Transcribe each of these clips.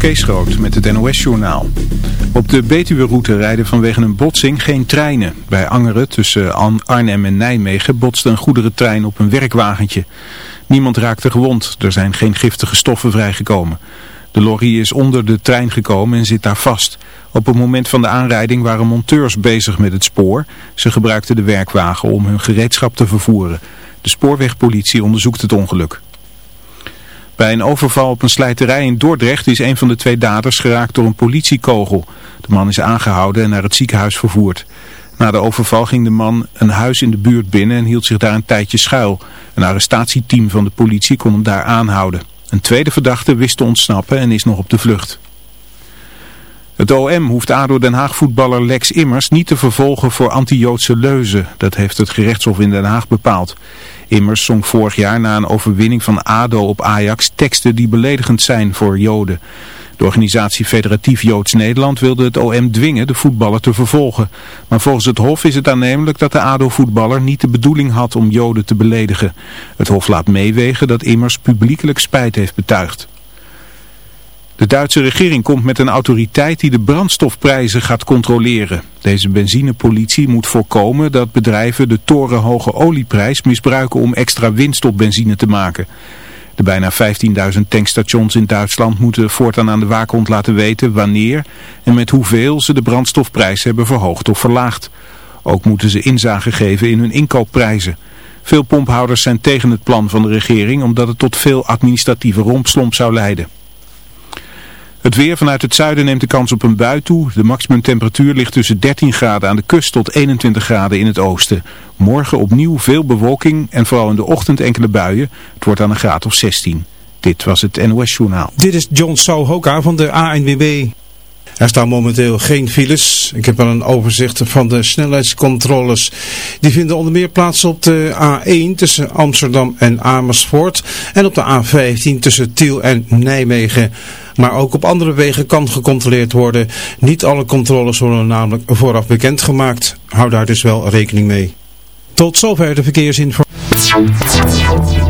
Kees met het NOS-journaal. Op de Betuwe-route rijden vanwege een botsing geen treinen. Bij Angeren tussen Arnhem en Nijmegen botste een goederentrein op een werkwagentje. Niemand raakte gewond, er zijn geen giftige stoffen vrijgekomen. De lorry is onder de trein gekomen en zit daar vast. Op het moment van de aanrijding waren monteurs bezig met het spoor. Ze gebruikten de werkwagen om hun gereedschap te vervoeren. De spoorwegpolitie onderzoekt het ongeluk. Bij een overval op een slijterij in Dordrecht is een van de twee daders geraakt door een politiekogel. De man is aangehouden en naar het ziekenhuis vervoerd. Na de overval ging de man een huis in de buurt binnen en hield zich daar een tijdje schuil. Een arrestatieteam van de politie kon hem daar aanhouden. Een tweede verdachte wist te ontsnappen en is nog op de vlucht. Het OM hoeft ADO Den Haag voetballer Lex Immers niet te vervolgen voor anti-Joodse leuzen. Dat heeft het gerechtshof in Den Haag bepaald. Immers zong vorig jaar na een overwinning van ADO op Ajax teksten die beledigend zijn voor Joden. De organisatie Federatief Joods Nederland wilde het OM dwingen de voetballer te vervolgen. Maar volgens het Hof is het aannemelijk dat de ADO-voetballer niet de bedoeling had om Joden te beledigen. Het Hof laat meewegen dat Immers publiekelijk spijt heeft betuigd. De Duitse regering komt met een autoriteit die de brandstofprijzen gaat controleren. Deze benzinepolitie moet voorkomen dat bedrijven de torenhoge olieprijs misbruiken om extra winst op benzine te maken. De bijna 15.000 tankstations in Duitsland moeten voortaan aan de waakhond laten weten wanneer en met hoeveel ze de brandstofprijs hebben verhoogd of verlaagd. Ook moeten ze inzage geven in hun inkoopprijzen. Veel pomphouders zijn tegen het plan van de regering omdat het tot veel administratieve rompslomp zou leiden. Het weer vanuit het zuiden neemt de kans op een bui toe. De maximumtemperatuur ligt tussen 13 graden aan de kust tot 21 graden in het oosten. Morgen opnieuw veel bewolking en vooral in de ochtend enkele buien. Het wordt aan een graad of 16. Dit was het NOS Journaal. Dit is John Souhoka van de ANWB. Er staan momenteel geen files. Ik heb wel een overzicht van de snelheidscontroles. Die vinden onder meer plaats op de A1 tussen Amsterdam en Amersfoort. En op de A15 tussen Tiel en Nijmegen. Maar ook op andere wegen kan gecontroleerd worden. Niet alle controles worden namelijk vooraf bekendgemaakt. Hou daar dus wel rekening mee. Tot zover de verkeersinformatie.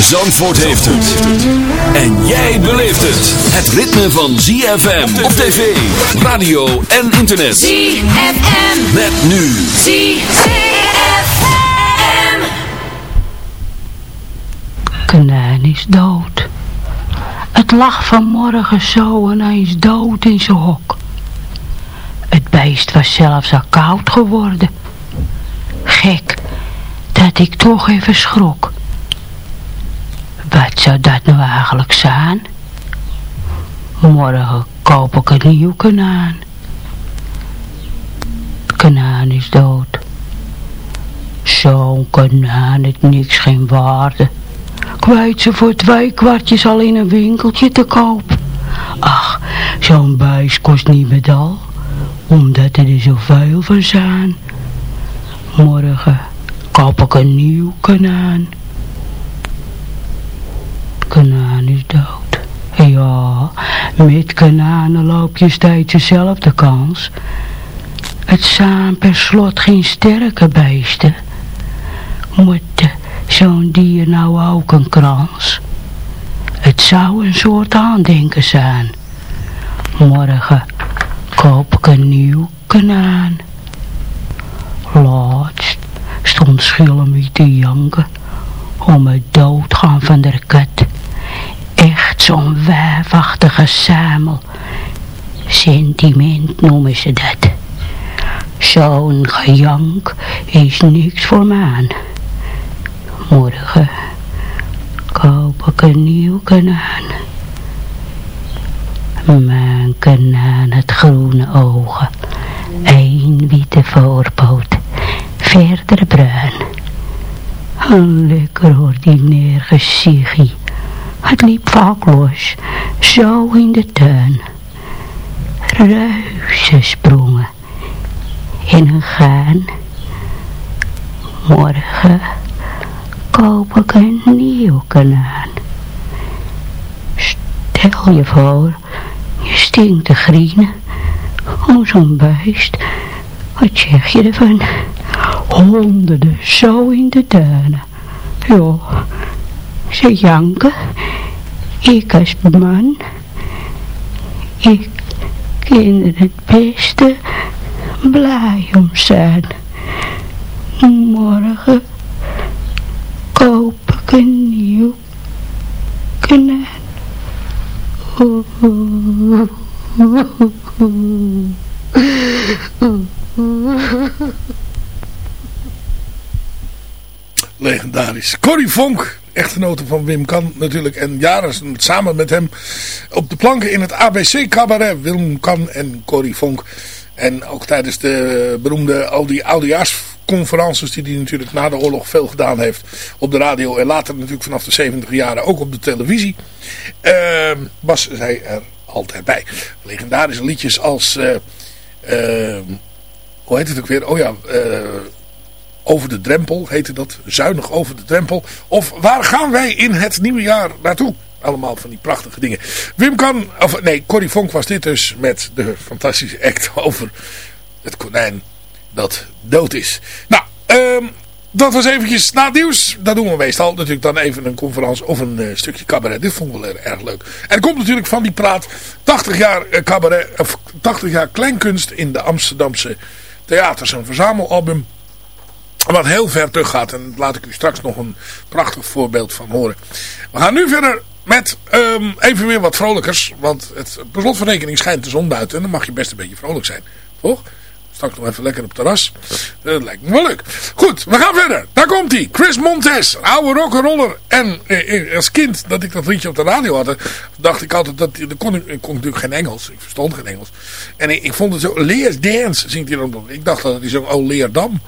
Zandvoort heeft het. En jij beleeft het. Het ritme van ZFM op tv, radio en internet. ZFM. Met nu. ZFM. Konijn is dood. Het lag vanmorgen zo en hij is dood in zijn hok. Het beest was zelfs al koud geworden. Gek, dat ik toch even schrok. Wat zou dat nou eigenlijk zijn? Morgen koop ik een nieuw kanaan. Kanaan is dood. Zo'n kanaan heeft niks geen waarde. kwijt ze voor twee kwartjes al in een winkeltje te koop. Ach, zo'n buis kost niet medal, omdat er er zoveel van zijn. Morgen koop ik een nieuw kanaan. Kanaan is dood. Ja, met kananen loop je steeds dezelfde kans. Het zijn per slot geen sterke beesten. Moet zo'n dier nou ook een krans? Het zou een soort aandenken zijn. Morgen koop ik een nieuw kanaan. Laatst stond Schillemie te janken om het doodgaan van de kat. Zo'n wijfachtige samel. Sentiment noemen ze dat. Zo'n gejank is niks voor mij. Morgen koop ik een nieuw kanaan. Mijn kanaan het groene ogen. Eén witte voorpoot. Verder bruin. Een lekker ordinair gezichtje. Het liep vaak los. Zo in de tuin. Reuzen sprongen. In een gaan. Morgen koop ik een nieuw kanaan. Stel je voor, je stinkt te grienen. om zo'n beest. Wat zeg je ervan? Honderden zo in de tuinen. Ja, ze janken. Ik als man. Ik kan er het beste blij om zijn. Morgen koop ik een nieuw kanaan. Legendarisch. Corrie Vonk, echtgenote van Wim Kan natuurlijk. En jaren samen met hem op de planken in het ABC cabaret. Wim Kan en Corrie Vonk. En ook tijdens de beroemde oudejaarsconferences die hij natuurlijk na de oorlog veel gedaan heeft op de radio. En later natuurlijk vanaf de 70 jaren ook op de televisie. Was zij er altijd bij. Legendarische liedjes als... Uh, uh, hoe heet het ook weer? Oh ja... over de drempel heette dat. Zuinig over de drempel. Of waar gaan wij in het nieuwe jaar naartoe? Allemaal van die prachtige dingen. Wim kan, of nee, Corrie Vonk was dit dus met de fantastische act over het konijn dat dood is. Nou, um, dat was eventjes na het nieuws. Dat doen we meestal. Natuurlijk dan even een conferentie of een uh, stukje cabaret. Dit vond ik wel erg leuk. En komt natuurlijk van die praat 80 jaar uh, cabaret, of 80 jaar kleinkunst in de Amsterdamse theaters. Een verzamelalbum. Wat heel ver terug gaat. En laat ik u straks nog een prachtig voorbeeld van horen. We gaan nu verder met um, even weer wat vrolijkers. Want het beslotverrekening schijnt de zon buiten. En dan mag je best een beetje vrolijk zijn. Toch? Straks nog even lekker op het terras. Dat lijkt me wel leuk. Goed, we gaan verder. Daar komt hij. Chris Montes. Oude rock'n'roller. En eh, als kind dat ik dat liedje op de radio had. Dacht ik altijd dat... Dan kon ik, ik kon natuurlijk geen Engels. Ik verstond geen Engels. En ik, ik vond het zo... Leers Dance zingt hij dan. Ik dacht dat hij zo... Oh Leerdam.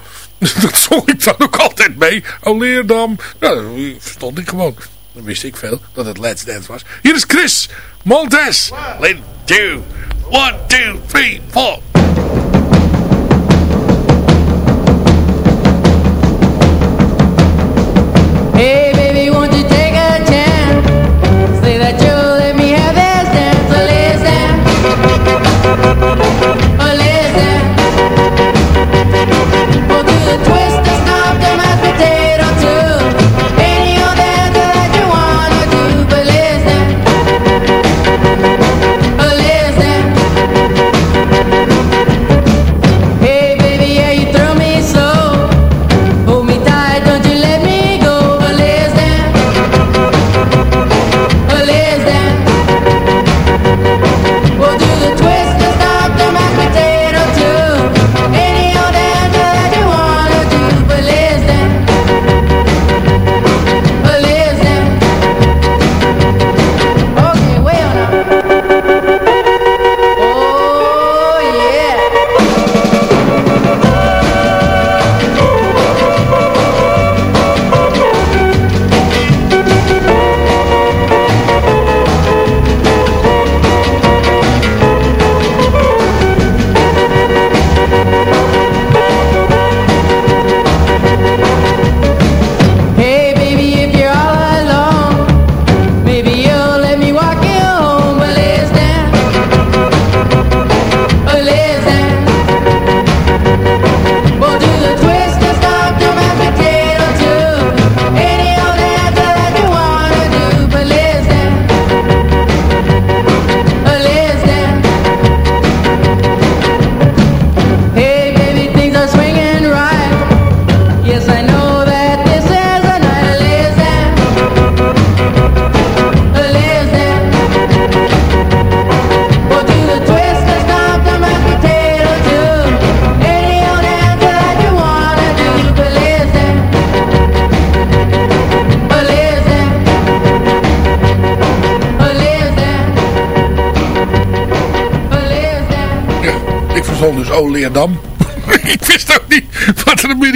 dat zong ik dan ook altijd mee. Oh Leerdam. Nou, verstond ik gewoon. Dan wist ik veel dat het Let's Dance was. Hier is Chris Montes. One, two, one, two, three, four. Hey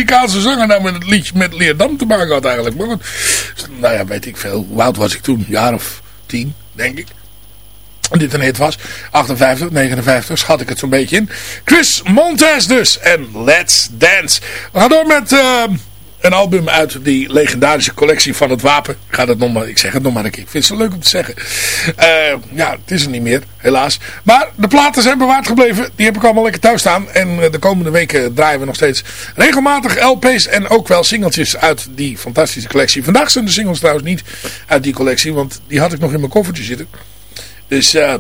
Amerikaanse zanger nou met het liedje met Leerdam te maken had eigenlijk. Maar goed, nou ja, weet ik veel. Hoe oud was ik toen? Een jaar of tien, denk ik. Dit een hit was. 58, 59, schat ik het zo'n beetje in. Chris Montez dus. En Let's Dance. We gaan door met... Uh, een album uit die legendarische collectie van het wapen. Ik, ga dat nog maar, ik zeg het nog maar een keer. Ik vind het zo leuk om te zeggen. Uh, ja, het is er niet meer, helaas. Maar de platen zijn bewaard gebleven. Die heb ik allemaal lekker thuis staan. En de komende weken draaien we nog steeds regelmatig LP's en ook wel singeltjes uit die fantastische collectie. Vandaag zijn de singles trouwens niet uit die collectie, want die had ik nog in mijn koffertje zitten. Dus... Uh,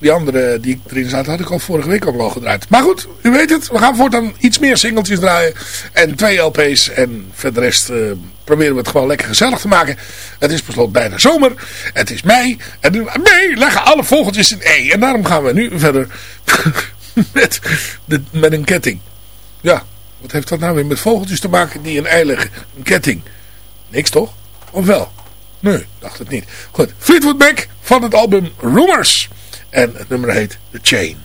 die andere die ik erin zat, had ik al vorige week al gedraaid. Maar goed, u weet het. We gaan voortaan iets meer singeltjes draaien. En twee LP's. En verder rest uh, proberen we het gewoon lekker gezellig te maken. Het is besloten bijna zomer. Het is mei. En mei leggen alle vogeltjes in E. En daarom gaan we nu verder met, de, met een ketting. Ja, wat heeft dat nou weer met vogeltjes te maken die een ei leggen? Een ketting. Niks toch? Of wel? Nee, dacht het niet. Goed, Fleetwood Mac van het album Rumors. En het nummer heet The Chain.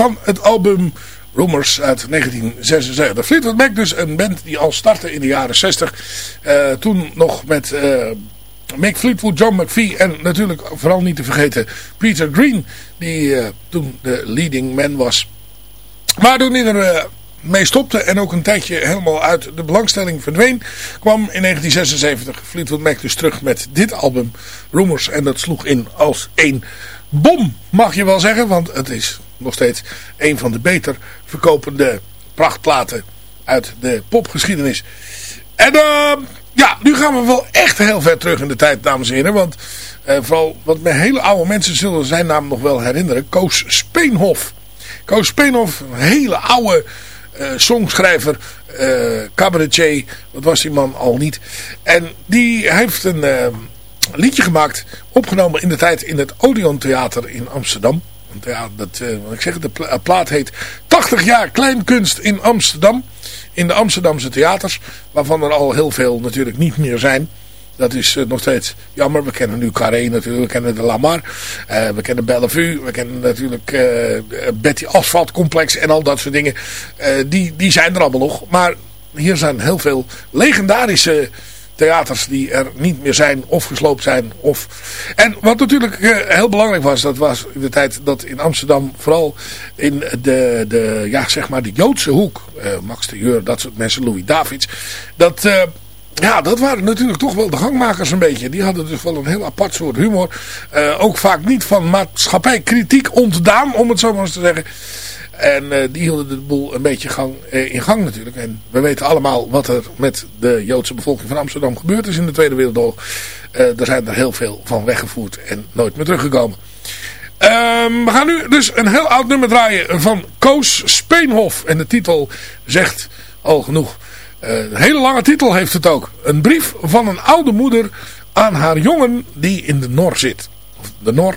Van het album Rumors uit 1976. Fleetwood Mac dus een band die al startte in de jaren 60. Uh, toen nog met uh, Mick Fleetwood, John McVie en natuurlijk vooral niet te vergeten Peter Green. Die toen de leading man was. Maar toen hij er mee stopte en ook een tijdje helemaal uit de belangstelling verdween, kwam in 1976 Fleetwood Mac dus terug met dit album Rumors. En dat sloeg in als één bom, mag je wel zeggen. Want het is nog steeds een van de beter verkopende prachtplaten uit de popgeschiedenis. En uh, ja, nu gaan we wel echt heel ver terug in de tijd, dames en heren. Want uh, vooral wat met hele oude mensen zullen zijn naam nog wel herinneren. Koos Speenhof. Koos Speenhof, een hele oude uh, songschrijver, uh, cabaretier. Wat was die man al niet. En die heeft een liedje gemaakt, opgenomen in de tijd in het Odeon Theater in Amsterdam. Want ja, dat, uh, wat ik zeg, de plaat heet 80 jaar kleinkunst in Amsterdam. In de Amsterdamse theaters, waarvan er al heel veel natuurlijk niet meer zijn. Dat is uh, nog steeds jammer. We kennen nu Carré natuurlijk, we kennen de Lamar, uh, we kennen Bellevue, we kennen natuurlijk Betty Asphalt Complex en al dat soort dingen. die, die zijn er allemaal nog. Maar hier zijn heel veel legendarische theaters die er niet meer zijn of gesloopt zijn. Of... En wat natuurlijk uh, heel belangrijk was, dat was in de tijd dat in Amsterdam vooral in de, de, ja, zeg maar de Joodse hoek, uh, Max de Jeur, dat soort mensen, Louis Davids, dat... Uh, ja, dat waren natuurlijk toch wel de gangmakers een beetje. Die hadden dus wel een heel apart soort humor. ook vaak niet van maatschappijkritiek ontdaan, om het zo maar eens te zeggen. En uh, die hielden de boel een beetje gang, uh, in gang natuurlijk. En we weten allemaal wat er met de Joodse bevolking van Amsterdam gebeurd is in de Tweede Wereldoorlog. Uh, er zijn er heel veel van weggevoerd en nooit meer teruggekomen. Um, we gaan nu dus een heel oud nummer draaien van Koos Speenhof. En de titel zegt al genoeg. een hele lange titel heeft het ook. Een brief van een oude moeder aan haar jongen die in de Nor zit. Of de Nor,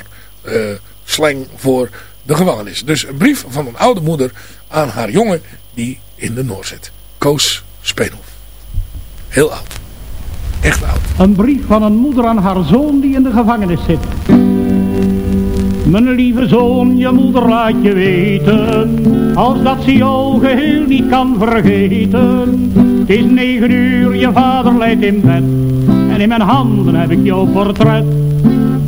slang voor de gevangenis. Dus een brief van een oude moeder aan haar jongen die in de Noor zit. Koos Speenhof. Heel oud. Echt oud. Een brief van een moeder aan haar zoon die in de gevangenis zit. Mijn lieve zoon, je moeder laat je weten, als dat ze jou geheel niet kan vergeten. Het is negen uur, je vader lijkt in bed, en in mijn handen heb ik jouw portret.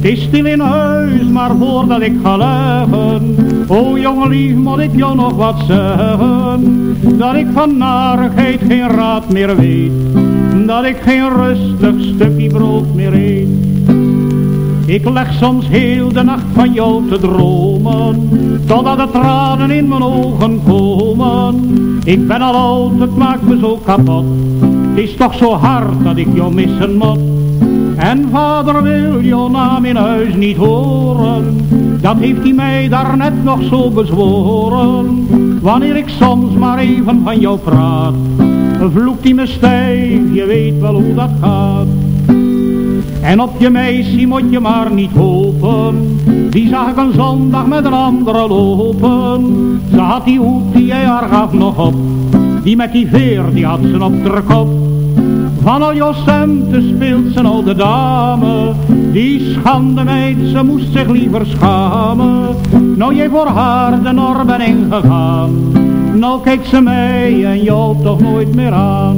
Het is stil in huis, maar voordat ik ga leggen, o jongen moet ik jou nog wat zeggen. Dat ik van narigheid geen raad meer weet, dat ik geen rustig stukje brood meer eet. Ik leg soms heel de nacht van jou te dromen, totdat de tranen in mijn ogen komen. Ik ben al oud, het maakt me zo kapot, het is toch zo hard dat ik jou missen moet. En vader wil jouw naam in huis niet horen. Dat heeft hij mij daarnet nog zo bezworen. Wanneer ik soms maar even van jou praat. Vloekt hij me stijf, je weet wel hoe dat gaat. En op je meisje moet je maar niet hopen. Die zag ik een zondag met een andere lopen. Ze had die hoed die jij haar gaf nog op. Die met die veer, die had ze op de kop. Van al centen speelt zijn oude dame. Die schande meid, ze moest zich liever schamen. Nou jij voor haar de norm ben ingegaan. Nou kijkt ze mij en jou toch nooit meer aan.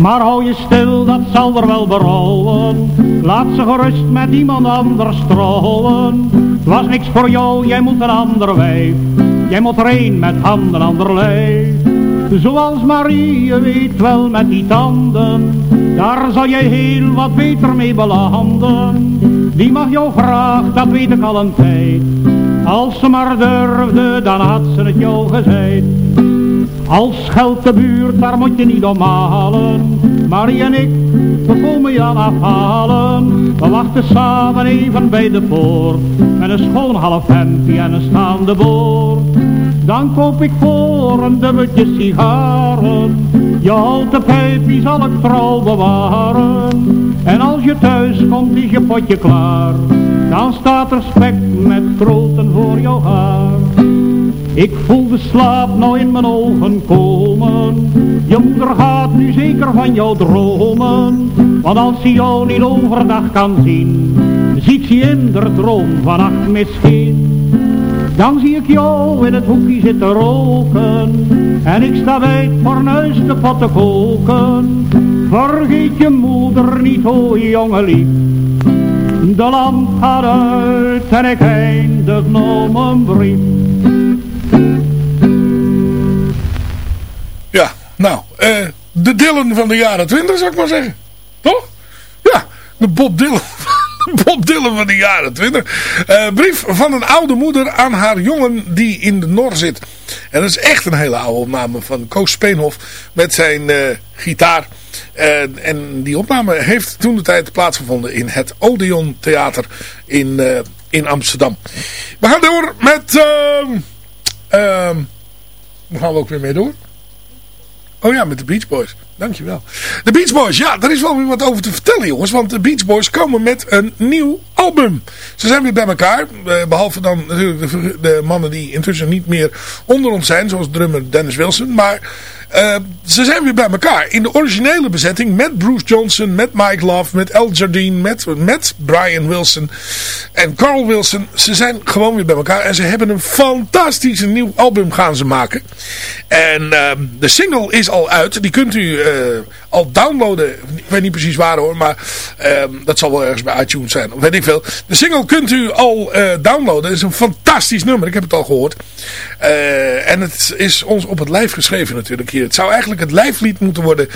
Maar hou je stil, dat zal er wel berouwen. Laat ze gerust met iemand anders trouwen. Was niks voor jou, jij moet een ander wijf. Jij moet er een met handen ander lijf. Zoals Marie, je weet wel met die tanden, daar zal jij heel wat beter mee belanden. Die mag jou graag, dat weet ik al een tijd. Als ze maar durfde, dan had ze het jou gezegd. Als geld de buurt, daar moet je niet om halen. Marie en ik, we komen je aan afhalen. We wachten samen even bij de poort. Met een schoon half en een staande boord. Dan koop ik voor een sigaren. Je houten pijpje zal ik trouw bewaren. En als je thuis komt is je potje klaar. Dan staat er spek met kroten voor jouw haar. Ik voel de slaap nou in mijn ogen komen. Je moeder gaat nu zeker van jou dromen. Want als ze jou niet overdag kan zien, ziet ze in de droom vannacht misschien. Dan zie ik jou in het hoekje zitten roken. En ik sta bij het fornuis de pot te koken. Vergeet je moeder niet, o jonge lief. De lamp gaat uit en ik eindig nou mijn brief. Ja, nou, eh, de Dylan van de jaren 20 zou ik maar zeggen. Toch? Ja, de Bob Dylan. Bob Dylan van de jaren 20. Eh, brief van een oude moeder aan haar jongen die in de Nor zit. En dat is echt een hele oude opname van Koos Speenhof met zijn eh, gitaar. Eh, en die opname heeft toen de tijd plaatsgevonden in het Odeon Theater in, in Amsterdam. We gaan door met... ehm ehm waar gaan we ook weer mee door? Oh ja, met de Beach Boys. Dankjewel. De Beach Boys, ja, daar is wel weer wat over te vertellen jongens. Want de Beach Boys komen met een nieuw album. Ze zijn weer bij elkaar. eh, Behalve dan natuurlijk de, de mannen die intussen niet meer onder ons zijn. Zoals drummer Dennis Wilson. Maar eh, ze zijn weer bij elkaar. In de originele bezetting met Bruce Johnson, met Mike Love, met El Jardine, met, met Brian Wilson en Carl Wilson. Ze zijn gewoon weer bij elkaar. En ze hebben een fantastisch nieuw album gaan ze maken. En eh, de single is al uit. Die kunt u eh, al downloaden. Ik weet niet precies waar hoor. Maar eh, dat zal wel ergens bij iTunes zijn. Of weet ik veel. De single kunt u al eh, downloaden. Het is een fantastisch nummer. Ik heb het al gehoord. Eh, en het is ons op het lijf geschreven natuurlijk hier. Het zou eigenlijk het lijflied moeten worden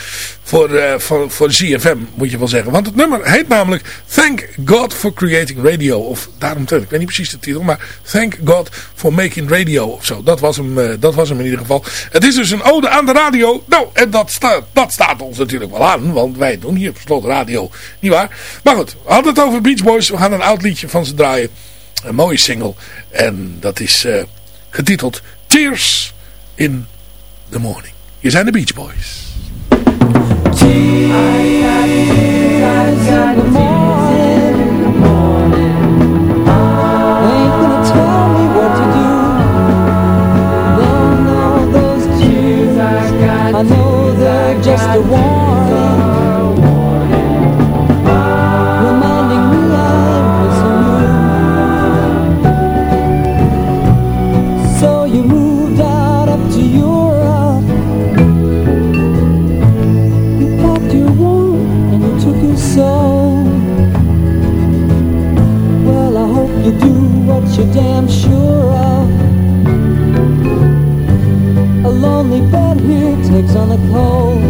voor, eh, voor, voor ZFM. Moet je wel zeggen. Want het nummer heet namelijk Thank God for Creating Radio. Of daaromtrent. Ik weet niet precies de titel. Maar Thank God for Making Radio. Of zo. Dat was hem, dat was hem in ieder geval. Het is dus een ode aan de radio. Nou, en dat, staat dat staat ons natuurlijk wel aan. Want wij doen hier op Slot Radio. Niet waar? Maar goed. We hadden het over Beach Boys. We gaan een oud liedje van ze draaien. Een mooie single. En dat is eh, getiteld Tears in the Morning. Hier zijn de Beach Boys. Just a you're damn sure of. A lonely bed here takes on a cold.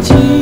起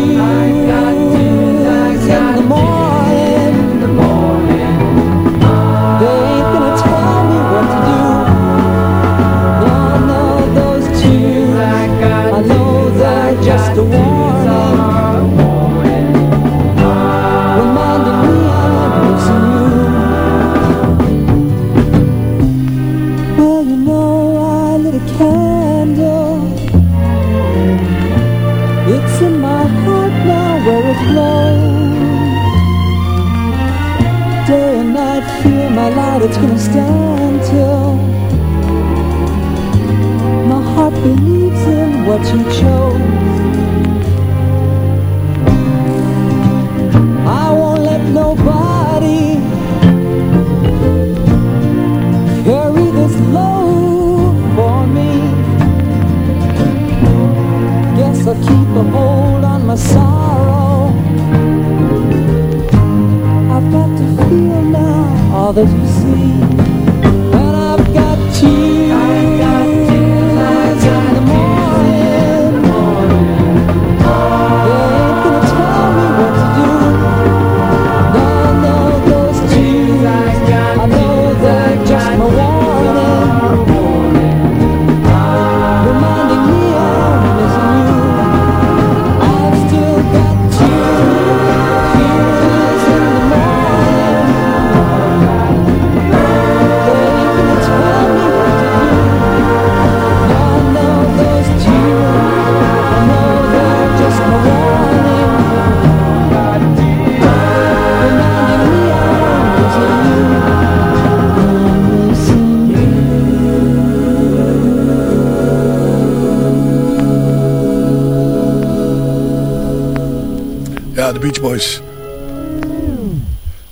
de Beach Boys.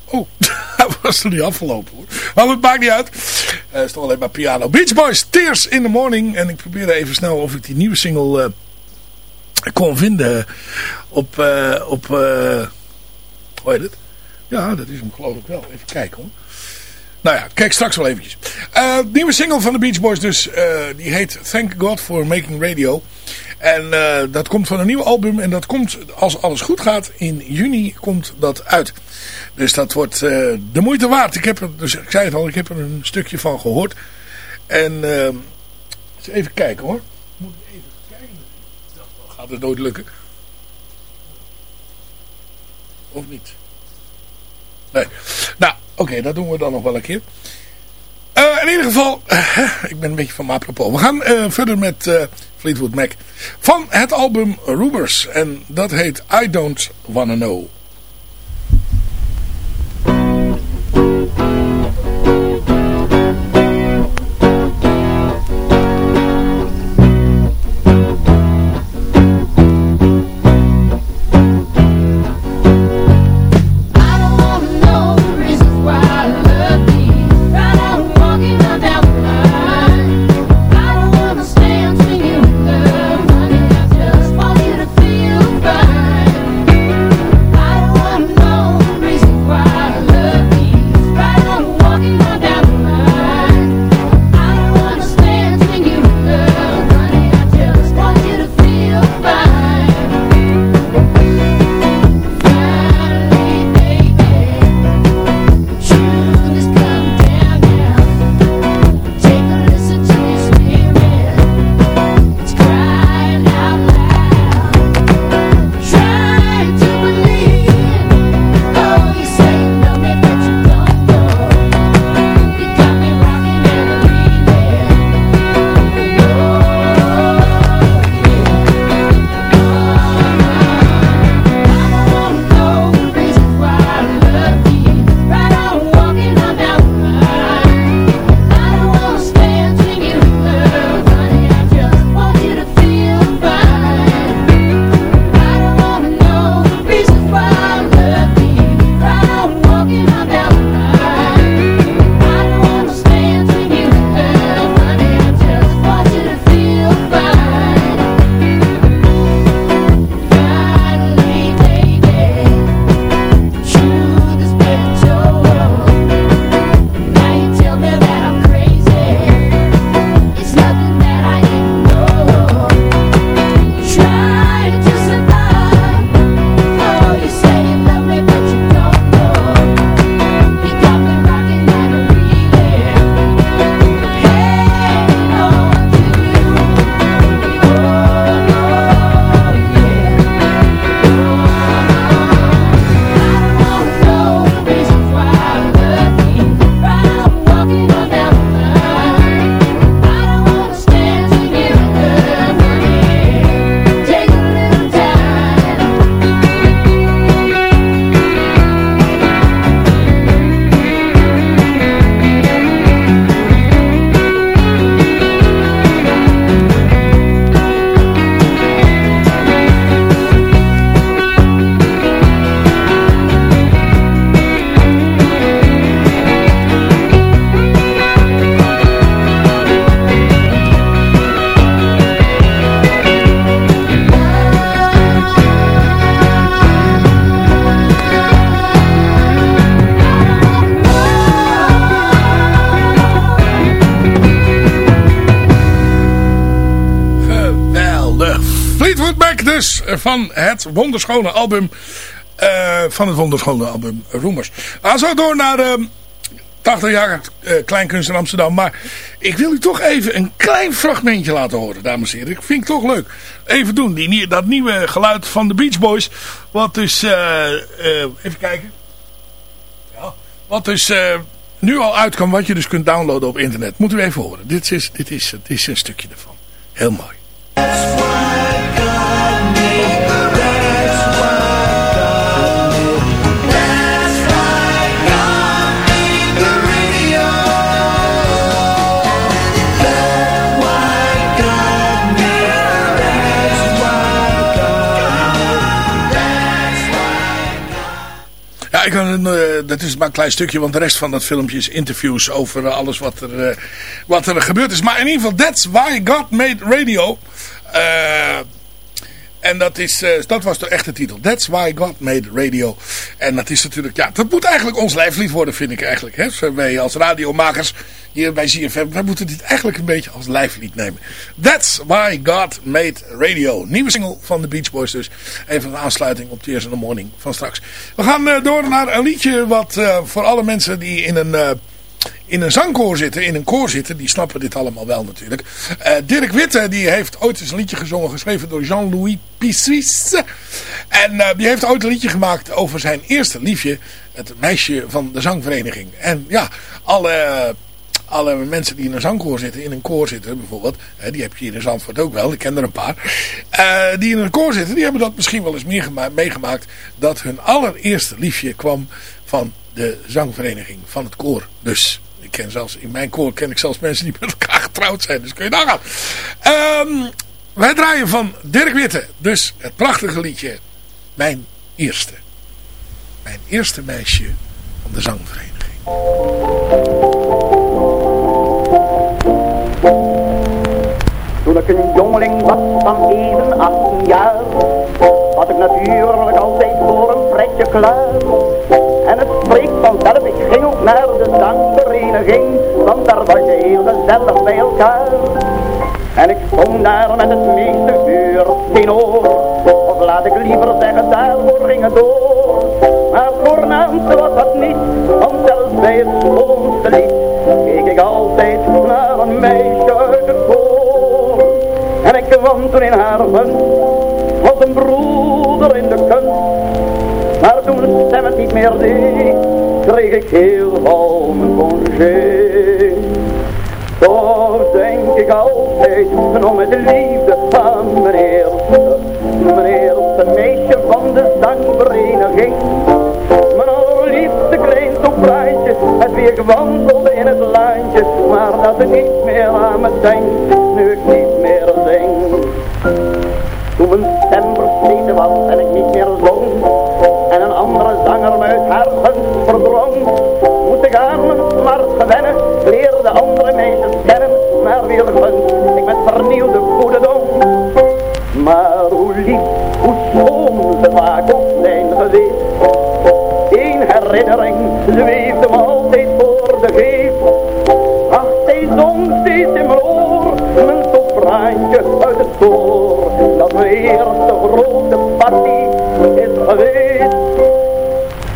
Oh, hij was er niet afgelopen hoor. Maar het maakt niet uit. Het is toch alleen maar piano. Beach Boys, Tears in the Morning. En ik probeerde even snel of ik die nieuwe single eh, kon vinden op... eh, op eh, hoe heet het? Ja, dat is hem geloof ik wel. Even kijken hoor. Nou ja, kijk straks wel eventjes. Eh, nieuwe single van de Beach Boys dus. eh, die heet Thank God for Making Radio. En eh, dat komt van een nieuw album. En dat komt, als alles goed gaat, in juni komt dat uit. Dus dat wordt eh, de moeite waard. Ik, heb er, dus, ik zei het al, ik heb er een stukje van gehoord. En eh, eens even kijken hoor. Moet ik even kijken. Dat gaat het nooit lukken. Of niet? Nee. Nou, oké, dat doen we dan nog wel een keer. Eh, in ieder geval, ik ben een beetje van apropos. We gaan eh, verder met eh, Fleetwood Mac. Van het album Rumors. En dat heet I Don't Wanna Know. Van het wonderschone album. eh, van het wonderschone album Rumors. We gaan zo door naar ehm 80 jaar eh, Kleinkunst in Amsterdam. Maar ik wil u toch even een klein fragmentje laten horen, dames en heren. Ik vind het toch leuk. Even doen, die, dat nieuwe geluid van de Beach Boys. Wat dus, eh, eh, even kijken. Ja, wat dus nu al uit kan, wat je dus kunt downloaden op internet. Moet u even horen. Dit is, dit is, dit is een stukje ervan. Heel mooi. Een, eh, dat is maar een klein stukje, want de rest van dat filmpje is interviews over eh, alles wat er, eh, wat er gebeurd is. Maar in ieder geval, that's why God made radio. En dat, is, eh, dat was de echte titel. That's why God made radio. En dat is natuurlijk, ja, dat moet eigenlijk ons lijflied worden, vind ik eigenlijk. Hè? Wij als radiomakers hier bij ZFM, wij moeten dit eigenlijk een beetje als lijflied nemen. That's why God made radio. Nieuwe single van de Beach Boys dus. Even een aansluiting op Tears in Morning van straks. We gaan eh, door naar een liedje wat eh, voor alle mensen die in een... in een zangkoor zitten, in een koor zitten, die snappen dit allemaal wel natuurlijk. Eh, Dirk Witte, die heeft ooit eens een liedje gezongen, geschreven door Jean-Louis Pissuis. En eh, die heeft ooit een liedje gemaakt over zijn eerste liefje, het meisje van de zangvereniging. En ja, alle, alle mensen die in een zangkoor zitten, in een koor zitten bijvoorbeeld, die heb je hier in Zandvoort ook wel, ik ken er een paar, eh, die in een koor zitten, die hebben dat misschien wel eens meegema- meegemaakt, dat hun allereerste liefje kwam van de zangvereniging, van het koor. Dus ik ken zelfs, in mijn koor ken ik zelfs mensen die met elkaar getrouwd zijn. Dus kun je nagaan. Ehm wij draaien van Dirk Witte. Dus het prachtige liedje. Mijn eerste. Mijn eerste meisje van de zangvereniging. Ik een jongeling was van even 18 jaar, was ik natuurlijk altijd voor een pretje klaar. En het spreekt vanzelf, ik ging ook naar de zangvereniging, want daar was je heel gezellig bij elkaar. En ik stond daar met het meeste uur tenor, of laat ik liever zeggen, daarvoor ging het door. Maar voornaamste was dat niet, want zelfs bij het schoonste lied, keek ik altijd naar een meisje. Ik in haar gunst, was een broeder in de kunst. Maar toen stem het niet meer deed, kreeg ik heel gauw mijn congé. Toch denk ik altijd nog met liefde aan mijn eerste, mijn eerste meisje van de zangvereniging. Mijn allerliefste klein sopraantje, het weer gewandelde in het landje, maar dat het niet meer aan me denkt, nu ik niet versleten was en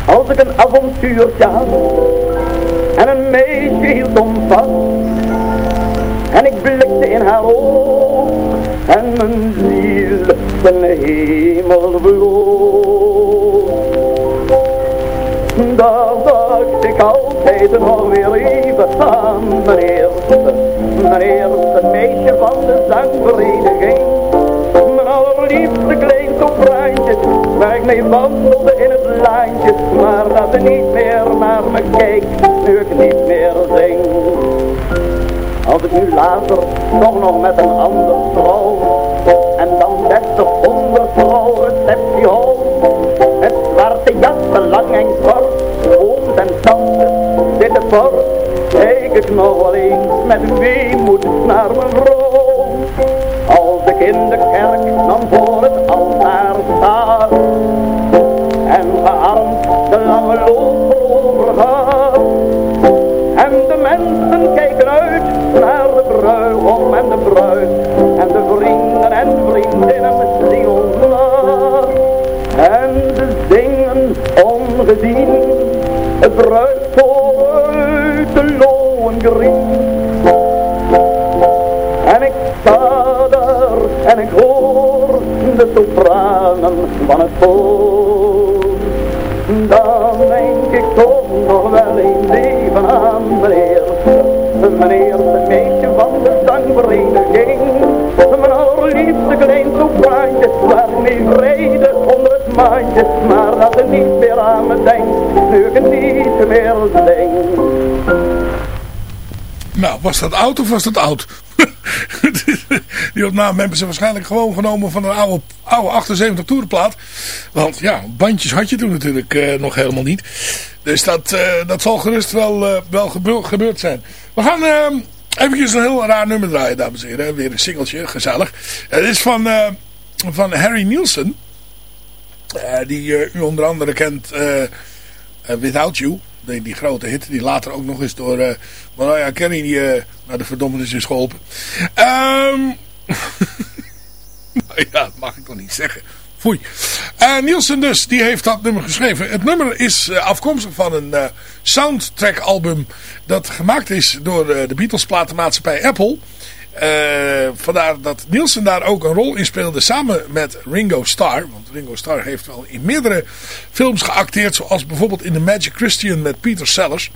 Als ik een avontuurtje had en een meisje hield om vast. En ik blikte in haar oog en mijn ziel ten hemel vloog. Daar dacht ik altijd nog weer even aan mijn eerste, mijn eerste meisje van de zangvereniging. Allerliefste klein sopraantje, waar ik mee wandelde in het laantje, maar dat ze niet meer naar me kijkt, nu ik niet meer zing. Als ik nu later toch nog met een ander trouw, en dan best op honderd vrouw receptie het zwarte jas, lang en kort, ooms en tantes zitten fort, kijk ik nog wel eens met weemoed naar mijn vrouw. Nou, was dat oud of was dat oud? Die opname hebben ze waarschijnlijk gewoon genomen van een oude, oude 78 toerenplaat. Want ja, bandjes had je toen natuurlijk eh, nog helemaal niet. Dus dat, eh, dat zal gerust wel, eh, wel gebeur- gebeurd zijn. We gaan eventjes een heel raar nummer draaien, dames en heren. Weer een singeltje, gezellig. Het is van, van Harry Nielsen. Die u onder andere kent Without You. Die, die grote hit die later ook nog eens door eh Mariah Carey eh, naar de verdommenis is geholpen. Ehm nou ja, dat mag ik toch niet zeggen. Foei. Eh, Nielsen dus, die heeft dat nummer geschreven. Het nummer is afkomstig van een eh, soundtrack album dat gemaakt is door de Beatles platenmaatschappij Apple. Eh, vandaar dat Nielsen daar ook een rol in speelde samen met Ringo Starr. Want Ringo Starr heeft wel in meerdere films geacteerd. Zoals bijvoorbeeld in The Magic Christian met Peter Sellers.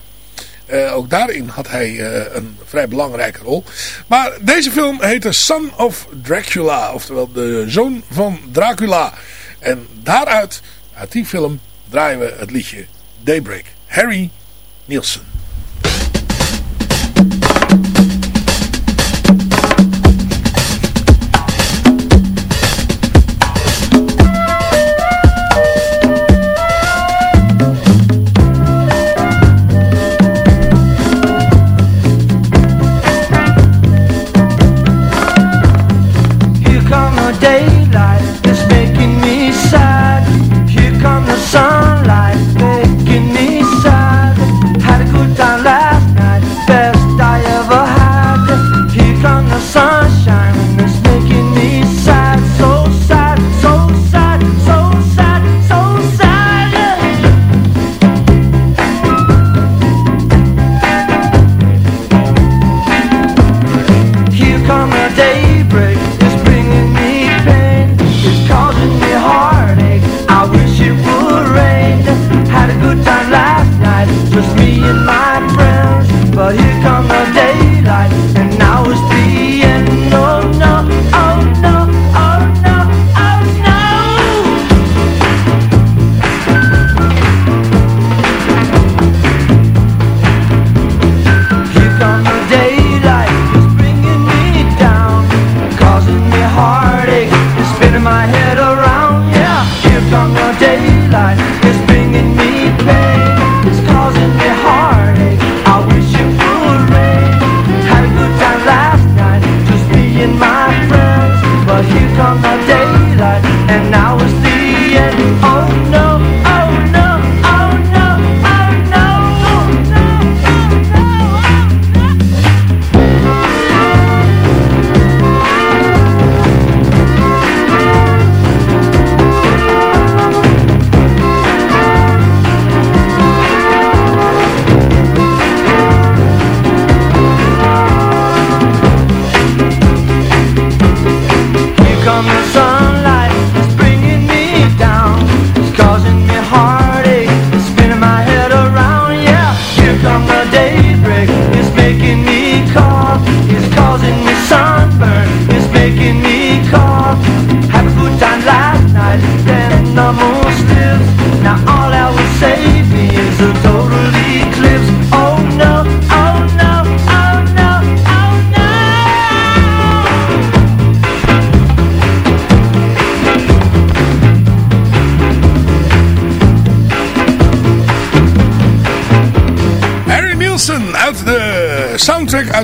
Eh, ook daarin had hij eh, een vrij belangrijke rol. Maar deze film heette Son of Dracula. Oftewel de zoon van Dracula. En daaruit, uit die film, draaien we het liedje Daybreak. Harry Nielsen. 来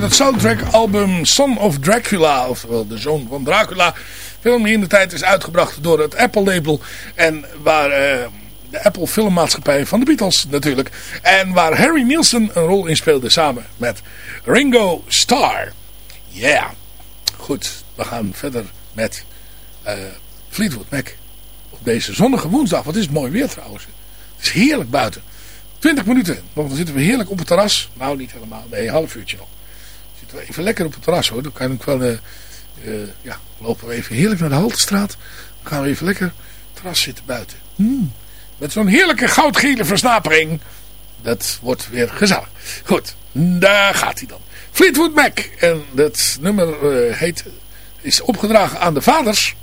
het soundtrack album Son of Dracula, oftewel de zoon van Dracula. Film die in de tijd is uitgebracht door het Apple label en waar eh, de Apple filmmaatschappij van de Beatles natuurlijk. En waar Harry Nielsen een rol in speelde samen met Ringo Starr. Yeah. Goed, we gaan verder met eh, Fleetwood Mac. Op deze zonnige woensdag. Wat is het mooi weer trouwens. Het is heerlijk buiten. 20 minuten, want dan zitten we heerlijk op het terras. Nou, niet helemaal, nee, een half uurtje nog. Even lekker op het terras hoor. Dan kan ik wel, eh, eh, ja, lopen we even heerlijk naar de Haltestraat. Dan gaan we even lekker terras zitten buiten. Hmm. Met zo'n heerlijke goudgele versnapering. Dat wordt weer gezellig. Goed, daar gaat hij dan. Fleetwood Mac. En dat nummer eh, heet, is opgedragen aan de vaders.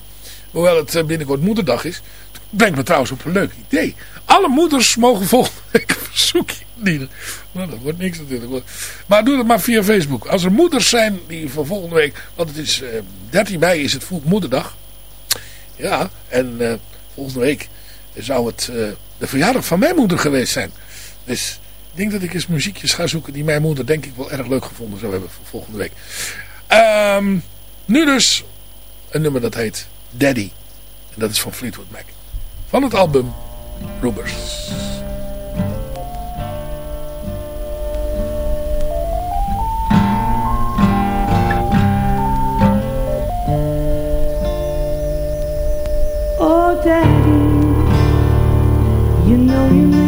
Hoewel het binnenkort moederdag is. Brengt me trouwens op een leuk idee. Alle moeders mogen volgende week een verzoekje indienen. Nou, dat wordt niks natuurlijk. Maar doe dat maar via Facebook. Als er moeders zijn die voor volgende week... Want het is eh, 13 mei is het moederdag. Ja, en eh, volgende week zou het eh, de verjaardag van mijn moeder geweest zijn. Dus ik denk dat ik eens muziekjes ga zoeken die mijn moeder denk ik wel erg leuk gevonden zou hebben voor volgende week. Ehm, nu dus een nummer dat heet Daddy. En dat is van Fleetwood Mac. Van het album Robbers. Oh, Daddy, you know you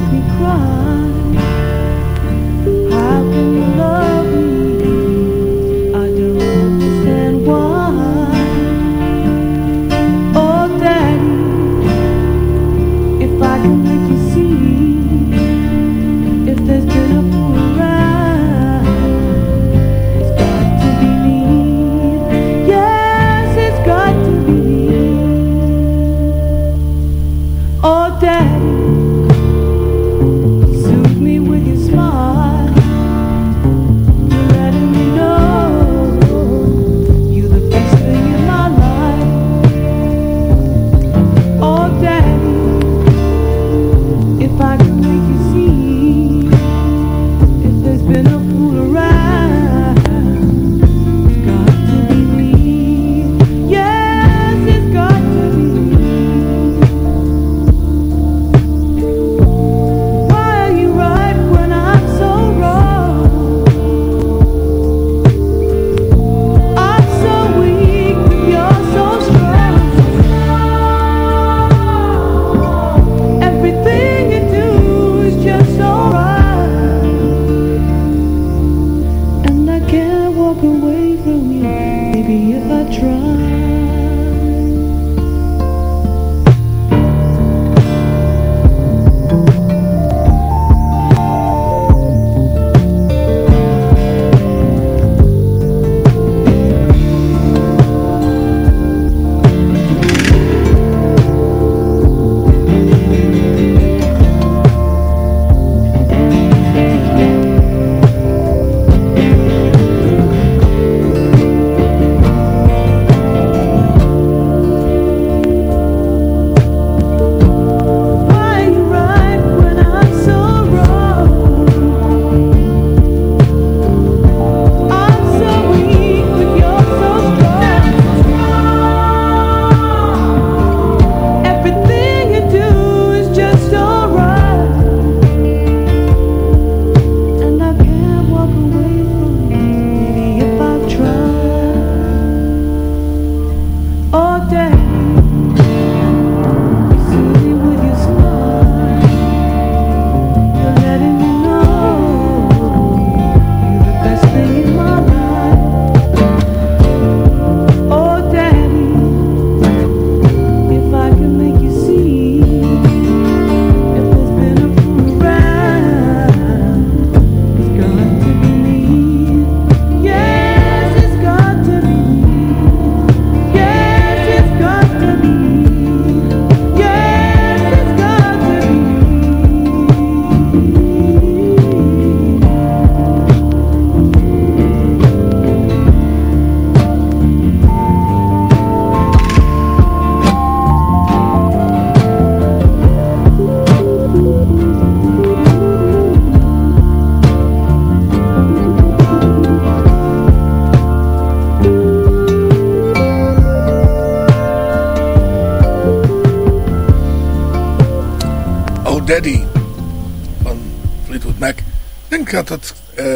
denk dat eh,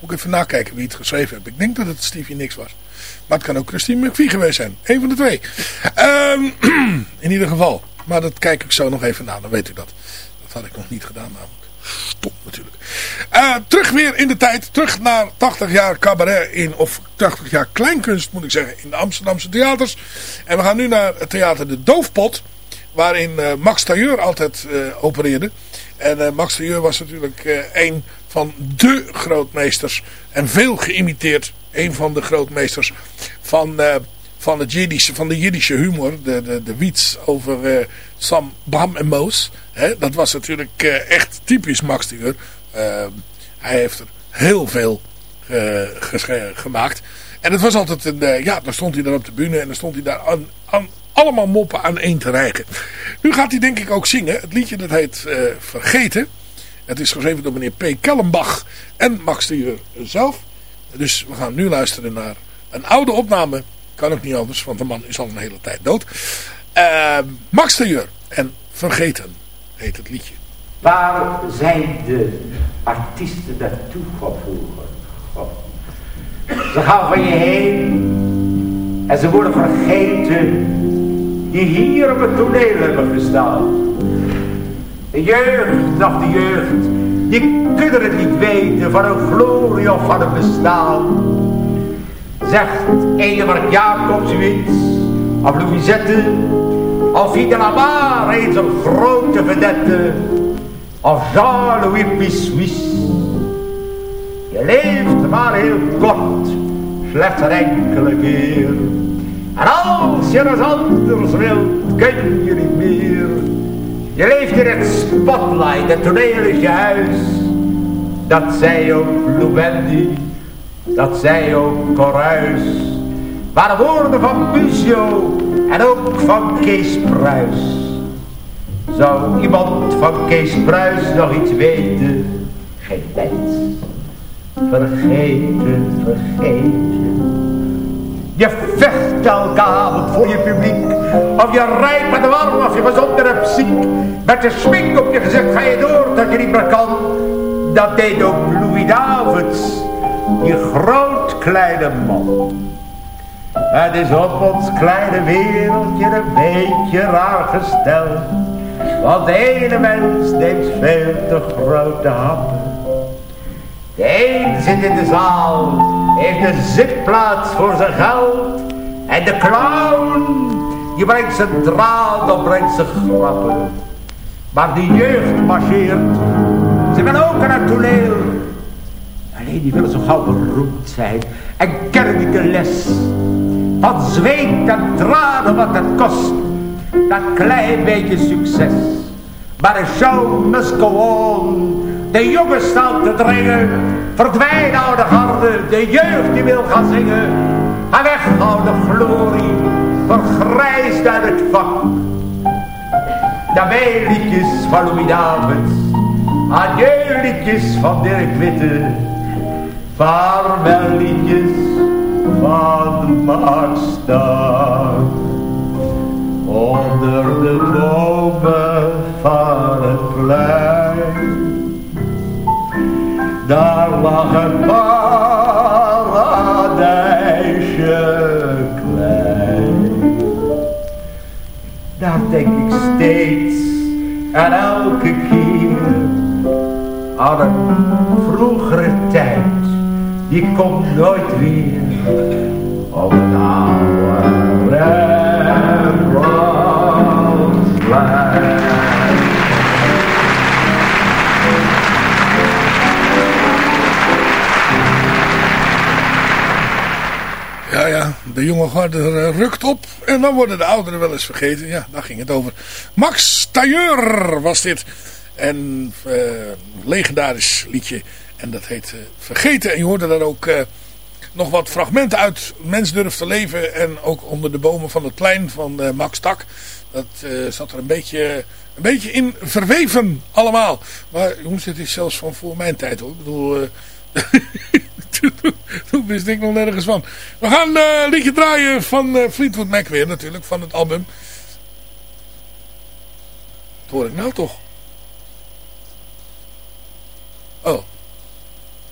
moet ik even nakijken wie het geschreven heeft. Ik denk dat het Stevie Nicks was. Maar het kan ook Christine McVie geweest zijn. Eén van de twee. Ehm, in ieder geval. Maar dat kijk ik zo nog even na. Dan weet u dat. Dat had ik nog niet gedaan namelijk. Stom natuurlijk. Eh, terug weer in de tijd. Terug naar 80 jaar cabaret in... Of 80 jaar kleinkunst moet ik zeggen. In de Amsterdamse theaters. En we gaan nu naar het theater De Doofpot waarin eh, Max Tailleur altijd opereerde. En Max Tailleur was natuurlijk een van de grootmeesters en veel geïmiteerd. Een van de grootmeesters van, eh, van, het Jiddische, van de Jiddische humor. De, de, de wiets over eh, Sam, Bram en Moos. Hè, dat was natuurlijk eh, echt typisch Max. Eh, hij heeft er heel veel gemaakt. En het was altijd een... ja, dan stond hij daar op de bühne en dan stond hij daar allemaal moppen aan één te rijgen. Nu gaat hij denk ik ook zingen. Het liedje dat heet Vergeten. Het is geschreven door meneer P. Kellenbach en Max Jur zelf. Dus we gaan nu luisteren naar een oude opname. Kan ook niet anders, want de man is al een hele tijd dood. Eh, Max Jur en Vergeten heet het liedje. Waar zijn de artiesten naartoe vroeger? God. Ze gaan van je heen en ze worden vergeten die hier op het toneel hebben gestaan. De jeugd, nog de jeugd, die kunnen het niet weten van een glorie of van een bestaan. Zegt Edemark Jacobs zoiets, of Louisette, of Vida Lamar, eens een grote vedette, of Jean-Louis Pissuis. Je leeft maar heel kort, slechts een enkele keer. En als je eens anders wilt, kun je niet meer. Je leeft in het spotlight, het toneel is je huis. Dat zei ook Lou Bendy, dat zei ook Coruis. Maar de woorden van Busio en ook van Kees Pruis. Zou iemand van Kees Pruis nog iets weten? Geen mens. Vergeten, vergeten. Je vecht elke avond voor je publiek. Of je rijdt met de warm of je gezond en ziek. Met de smink op je gezicht ga je door dat je niet meer kan. Dat deed ook Louis Davids, die groot kleine man. Het is op ons kleine wereldje een beetje raar gesteld. Want de ene mens neemt veel te grote happen. De een zit in de zaal, heeft een zitplaats voor zijn geld. En de clown, die brengt zijn draad of brengt zijn grappen. Maar die jeugd marcheert, ze willen ook aan het toneel. Alleen die willen zo gauw beroemd zijn en de les. Van zweet en tranen wat het kost, dat klein beetje succes. Maar de show must go on. De jongens staan te dringen. Verdwijn oude garde, de jeugd die wil gaan zingen. Ga weg oude glorie, vergrijsd uit het vak. Daarbij liedjes van Louis. Adieu liedjes van Dirk Witte. Vaarwel liedjes van Max. Onder de bomen van het plein. Daar lag een paradijsje klein. Daar denk ik steeds en elke keer aan een vroegere tijd. Die komt nooit weer op het oude Rembrandtplein. Ja, ja, de jonge garde rukt op en dan worden de ouderen wel eens vergeten. Ja, daar ging het over. Max Tailleur was dit. En eh, legendarisch liedje. En dat heet eh, Vergeten. En je hoorde daar ook eh, nog wat fragmenten uit. Mens durft te leven. En ook onder de bomen van het plein van Max Tak. Dat zat er een beetje, een beetje in verweven allemaal. Maar jongens, dit is zelfs van voor mijn tijd hoor. Ik bedoel... Toen wist ik nog nergens van. We gaan eh, een liedje draaien van eh, Fleetwood Mac weer natuurlijk. Van het album. Wat hoor ik nou toch? Oh.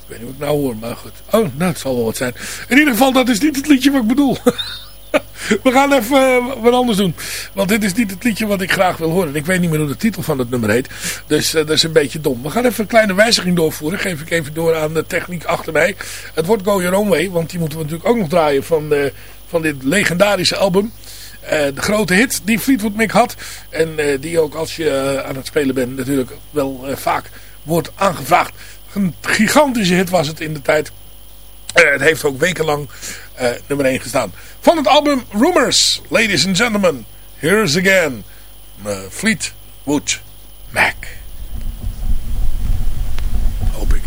Ik weet niet wat ik nou hoor, maar goed. Oh, nou, het zal wel wat zijn. In ieder geval, dat is niet het liedje wat ik bedoel. We gaan even eh, wat anders doen. Want dit is niet het liedje wat ik graag wil horen. Ik weet niet meer hoe de titel van het nummer heet. Dus eh, dat is een beetje dom. We gaan even een kleine wijziging doorvoeren. Geef ik even door aan de techniek achter mij. Het wordt Go Your Own Way. Want die moeten we natuurlijk ook nog draaien van, eh, van dit legendarische album. De grote hit die Fleetwood Mac had. En die ook als je aan het spelen bent natuurlijk wel vaak wordt aangevraagd. Een gigantische hit was het in de tijd. Het heeft ook wekenlang eh, nummer 1 gestaan. Van het album Rumors, ladies and gentlemen. Here's again. Uh, Fleetwood Mac. Hoop ik.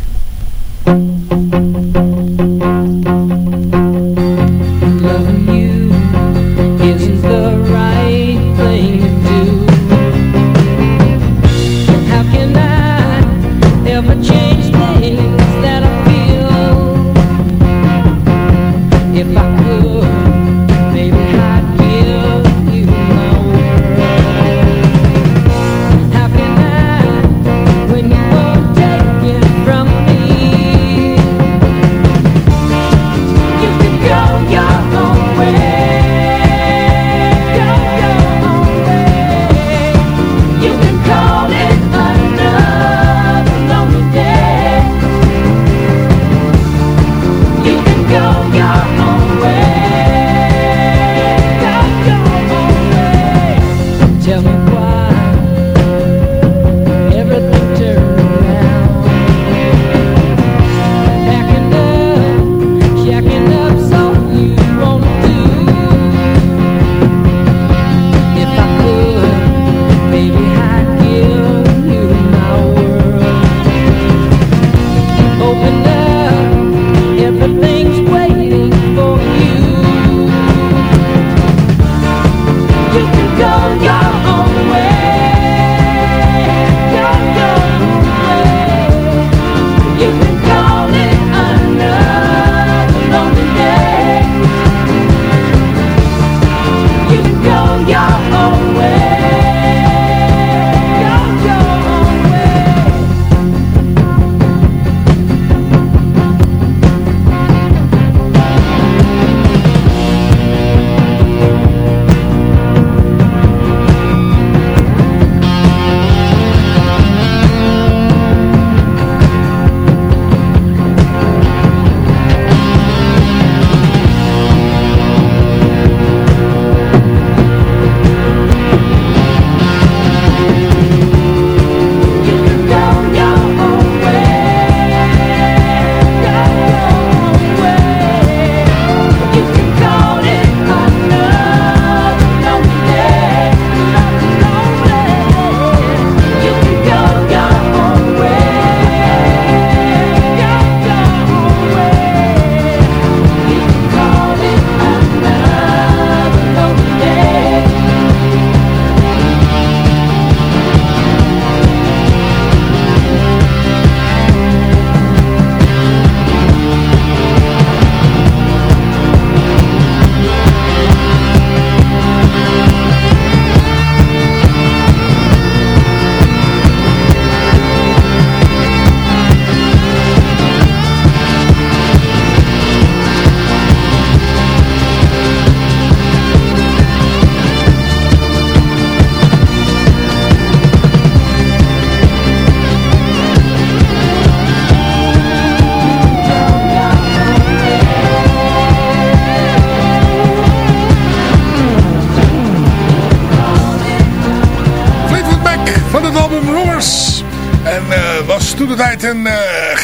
Go your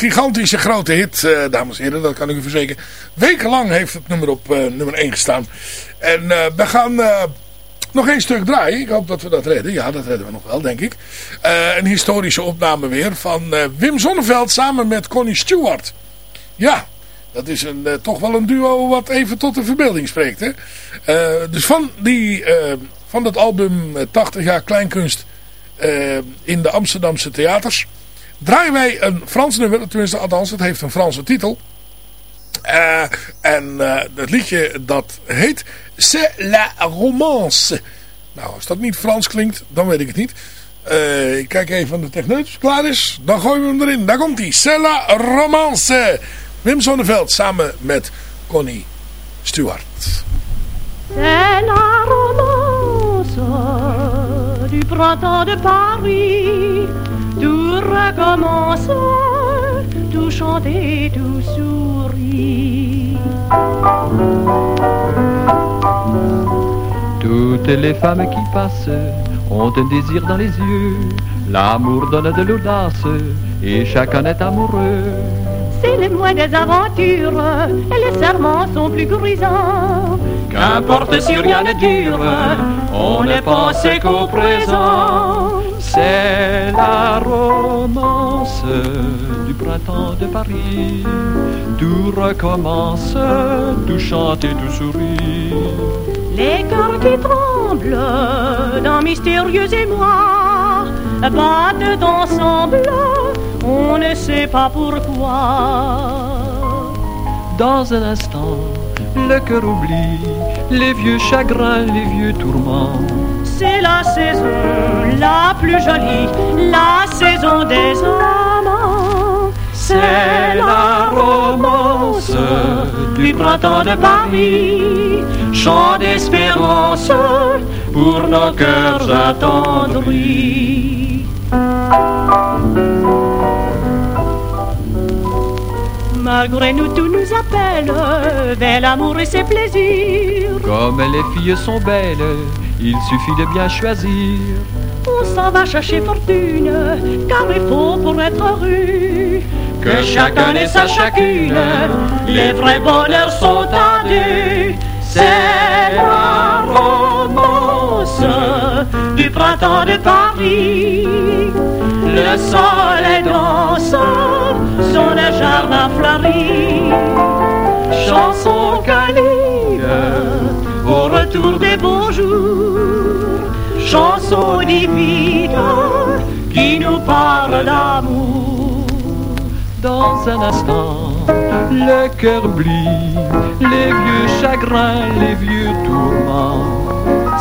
gigantische grote hit, eh, dames en heren. Dat kan ik u verzekeren. Wekenlang heeft het nummer op eh, nummer 1 gestaan. En eh, we gaan nog één stuk draaien. Ik hoop dat we dat redden. Ja, dat redden we nog wel, denk ik. Een historische opname weer van Wim Sonneveld samen met Connie Stewart. Ja, dat is een, toch wel een duo wat even tot de verbeelding spreekt. Hè? Dus van, die, van dat album eh, 80 jaar kleinkunst in de Amsterdamse theaters... draaien wij een Frans nummer. Tenminste, althans, het heeft een Franse titel. Eh, en eh, het liedje dat heet C'est la romance. Nou, als dat niet Frans klinkt, dan weet ik het niet. Eh, ik kijk even aan de techneut. Als het klaar is, dan gooien we hem erin. Daar komt hij. C'est la romance. Wim Sonneveld samen met Connie Stewart. C'est la romance du printemps de Paris. Tout recommence, tout chanter, tout sourit. Toutes les femmes qui passent ont un désir dans les yeux. L'amour donne de l'audace et chacun est amoureux. C'est le mois des aventures et les serments sont plus grisants. Qu'importe si rien ne dure, on ne pensait qu'au présent. C'est la romance du printemps de Paris. Tout recommence, tout chante et tout sourit. Les cœurs qui tremblent d'un mystérieux émoi battent ensemble, on ne sait pas pourquoi. Dans un instant, le cœur oublie les vieux chagrins, les vieux tourments. C'est la saison la plus jolie, la saison des amants. C'est la romance du printemps de Paris, chant d'espérance pour nos cœurs attendris. Malgré nous, tout nous appelle vers l'amour et ses plaisirs. Comme les filles sont belles, il suffit de bien choisir. On s'en va chercher fortune, car il faut pour être heureux. Que chacun ait sa chacune, les vrais bonheurs sont à deux. C'est la romance du printemps de Paris? Le soleil danse sur le jardin fleuri. Chanson au retour des beaux jours. Chanson divine qui nous parle d'amour. Dans un instant, le cœur oublie les vieux chagrins, les vieux tourments.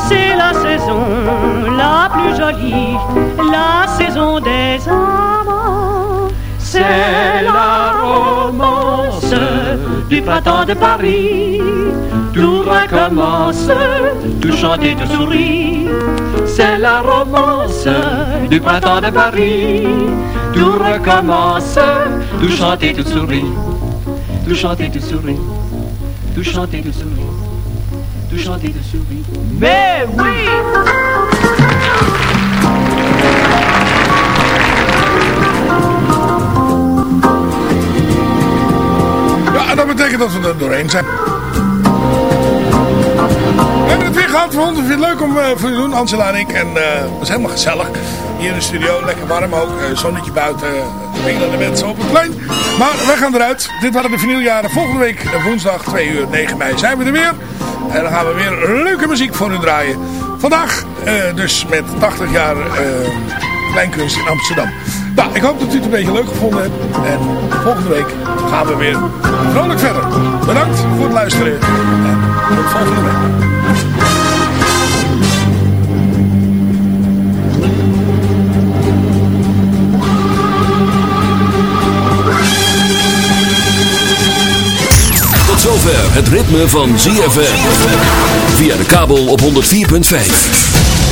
C'est la saison la plus jolie, la saison des amants. C'est la romance du printemps de Paris. Tout recommence, tout chante et tout sourit. C'est la romance du printemps de Paris. Tout recommence, tout chante et tout sourit. Tout chante et tout sourit. Tout chante et tout sourit. Tout chante et tout sourit. Mais oui! Dat we er doorheen zijn. We hebben het weer gehad. We vonden het leuk om eh, voor je te doen, Angela en ik. En eh, het was helemaal gezellig. Hier in de studio, lekker warm ook. eh, zonnetje buiten. De mensen op het plein. Maar wij gaan eruit. Dit waren de vinyljaren. Volgende week, woensdag 2 uur 9 mei, zijn we er weer. En dan gaan we weer leuke muziek voor u draaien. Vandaag dus met 80 jaar kleinkunst in Amsterdam. Nou, ik hoop dat u het een beetje leuk gevonden hebt. En volgende week gaan we weer vrolijk verder. Bedankt voor het luisteren. En tot volgende week. Tot zover het ritme van ZFM. Via de kabel op 104.5.